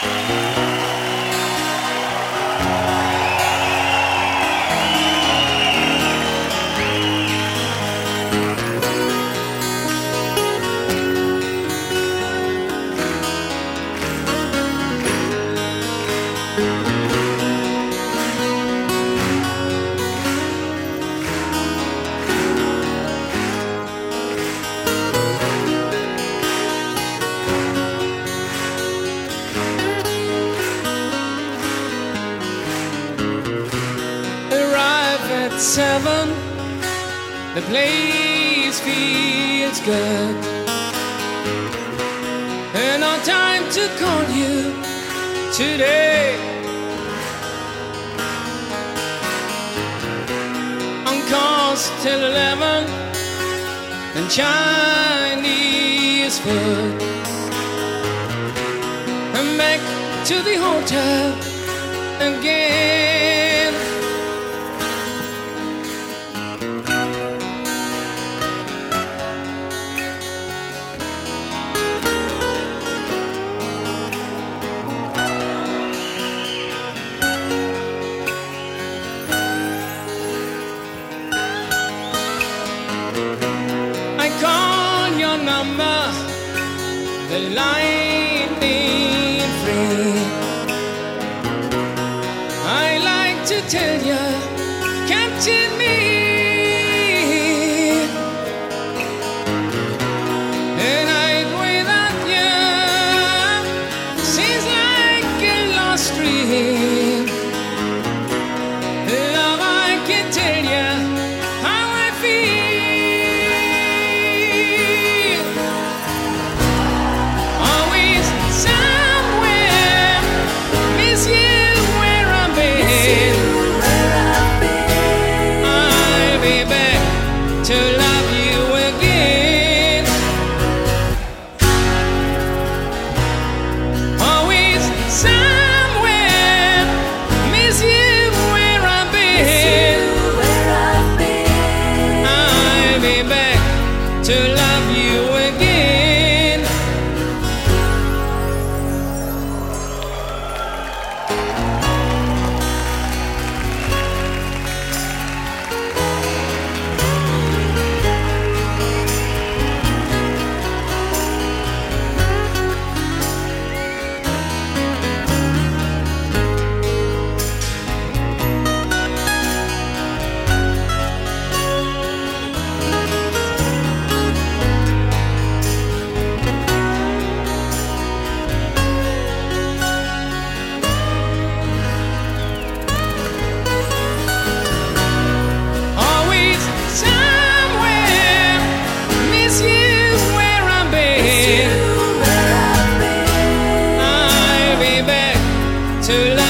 Arrive seven, the place feels good. And no time to call you today. On calls till eleven, and Chinese food. And back to the hotel again. The ain't free. I like to tell you, Captain me to love.